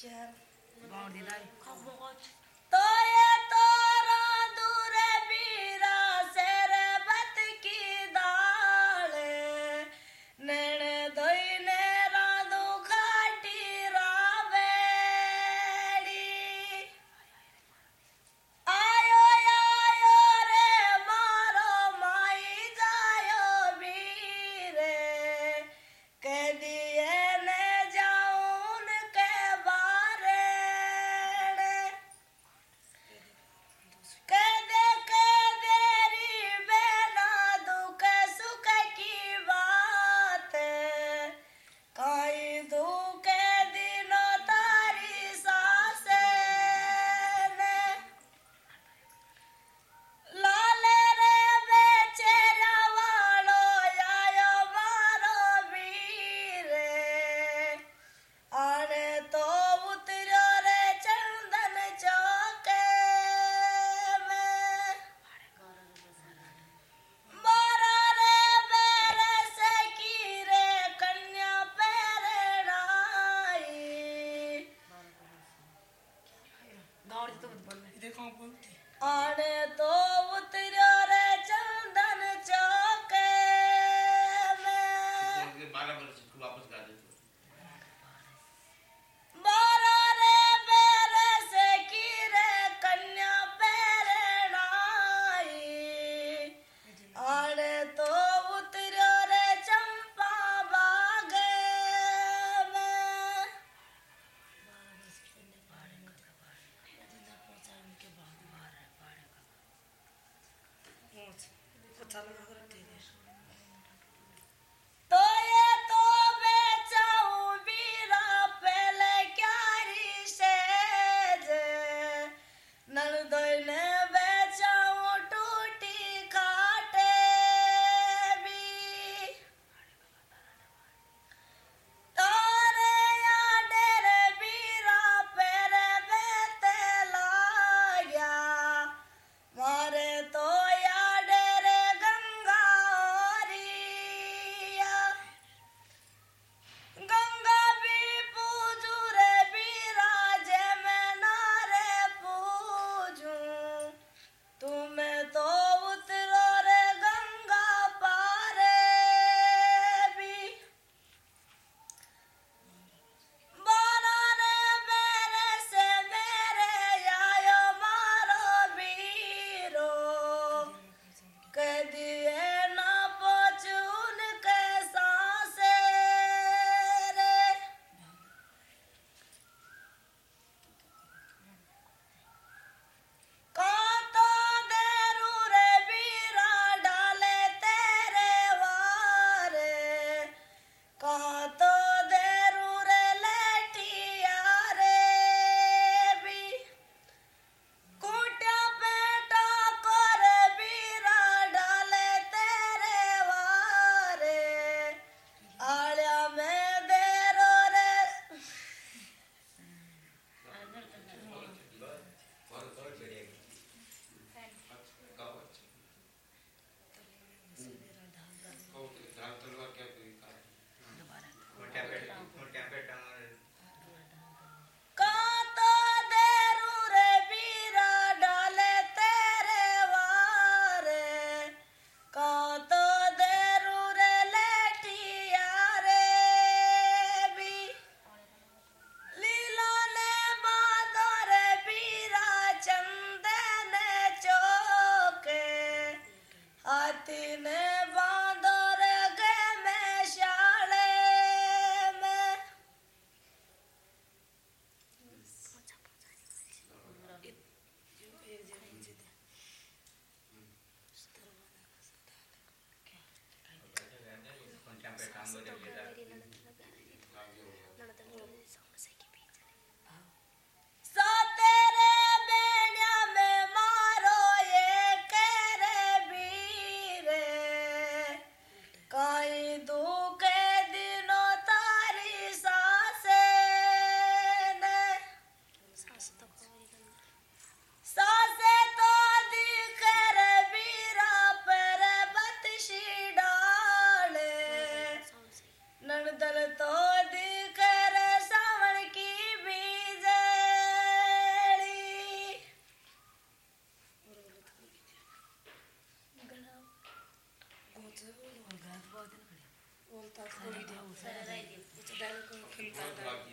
Jam. Mau dinai. Kau bokot. Kentucky.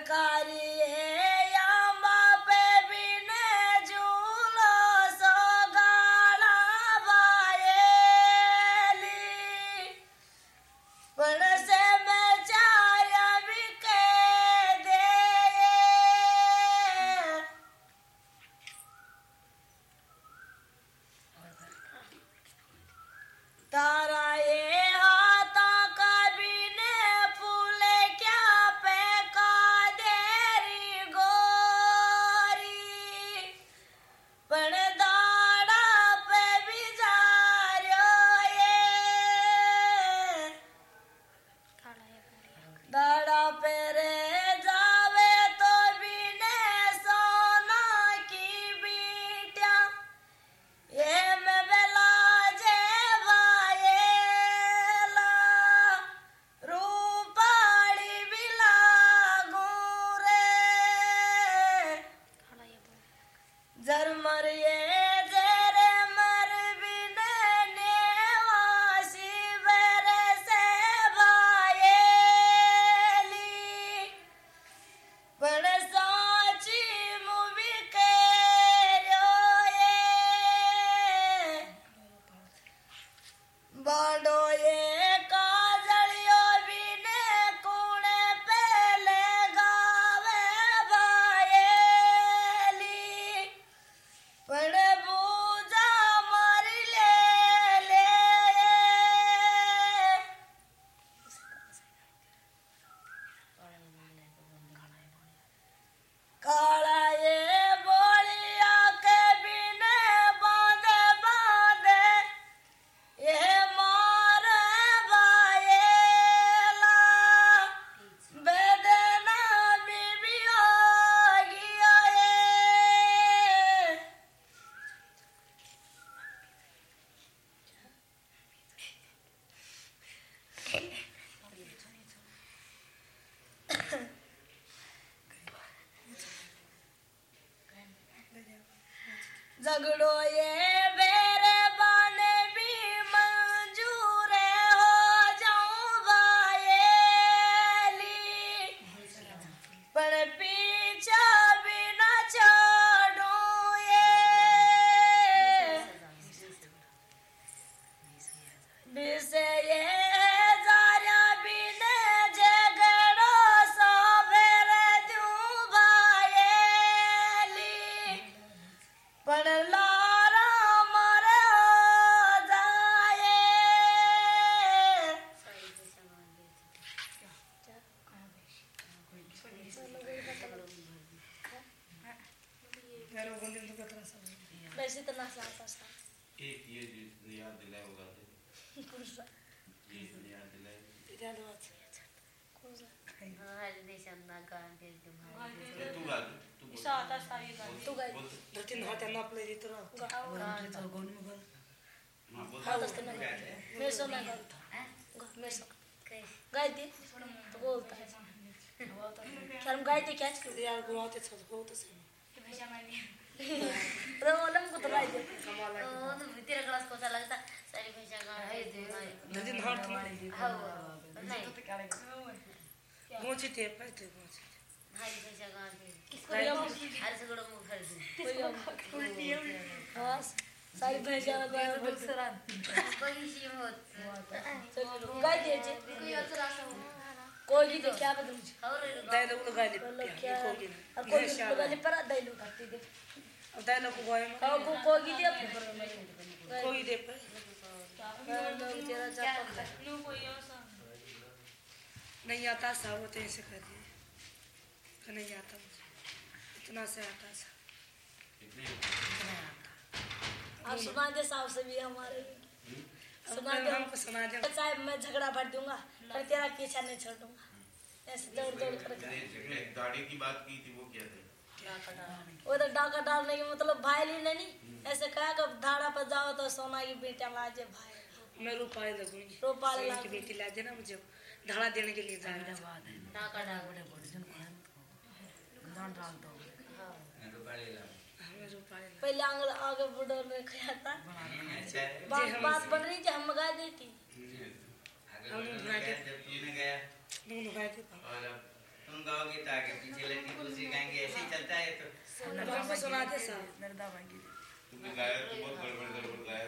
America. झगड़ो ये 14 запаса. И ездит Дия Дилаева Гади. Курса. Ездит Дия Дилаева. Дилаева Цвет. Курса. तू घाल तू घाल तीन हा त्यांना आपल्या इथे गोन गायते बोलता कारण गायते कॅच करते यार गोवा तेच होतच आहे तो है तो हाँ नहीं थे पर थे हाँ सारी चलो गाय दे जे कोई कोई क्या बदल और दाइलो को गाली बोलो क्या को और गिन कोई गाली पर दाई लो काटी दे दाइलो को गोय में काओ को कोई दे नहीं आता सा वो तो ऐसे कर दिए। नहीं आता मुझे। इतना से आता सा आप सुना दे साहब से भी हमारे। सुना दे। हमको सुना दे। साहब मैं झगड़ा भर दूँगा पर तेरा पीछा नहीं छोड़ दूँगा। ऐसे दौड़ दौड़ कर झगड़े दाढ़ी की बात की थी वो क्या था? तो डाका डालने के मतलब भाई ली नहीं ऐसे कहा कि धाड़ा पर जाओ तो सोना की बेटा लाजे भाई मैं रुपाए लगूँगी की बेटी ला देना मुझे धाड़ा देने के लिए डाक मैं तो पढ़े ला हमें रुपाए लग- पहले आंगल आगे बुढ़ो ने खाया था अच्छा है बात बात बन रही थी हम मंगा देती गया गया दोनों गाय के पास और अब तुम गाओगे तो आगे पीछे लड़की दूसरी गाएँगे ऐसे ही चलता है तो। अब हमको सुना दे सा तूने गाया तो बहुत गड़बड़ गड़बड़ गाया।